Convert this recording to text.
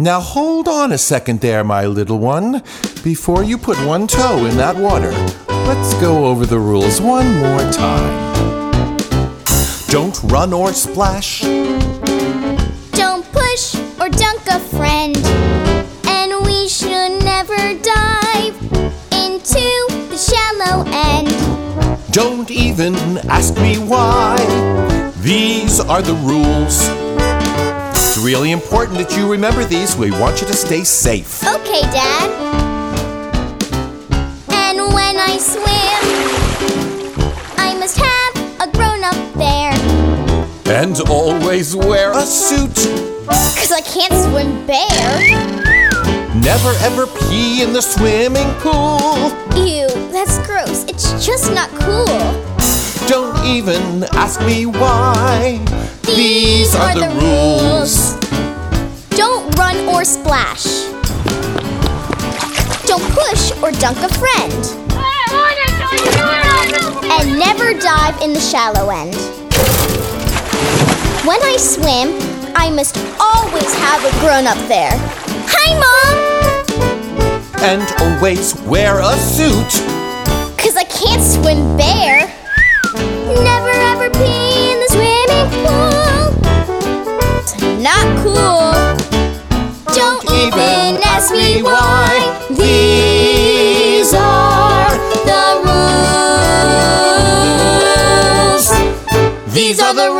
Now hold on a second there, my little one. Before you put one toe in that water, let's go over the rules one more time. Don't run or splash. Don't push or dunk a friend. And we should never dive into the shallow end. Don't even ask me why. These are the rules. It's really important that you remember these. We want you to stay safe. Okay, Dad. And when I swim, I must have a grown up there. And always wear a suit. Cause I can't swim bare. Never ever pee in the swimming pool. Ew, that's gross. It's just not cool. Don't even ask me why. These are the rules or splash. Don't push or dunk a friend. And never dive in the shallow end. When I swim, I must always have a grown up there. Hi, Mom! And always wear a suit. Cause I can't swim bare. Never ever pee in the swimming pool. It's not cool ask me why. These are the rules. These are the rules.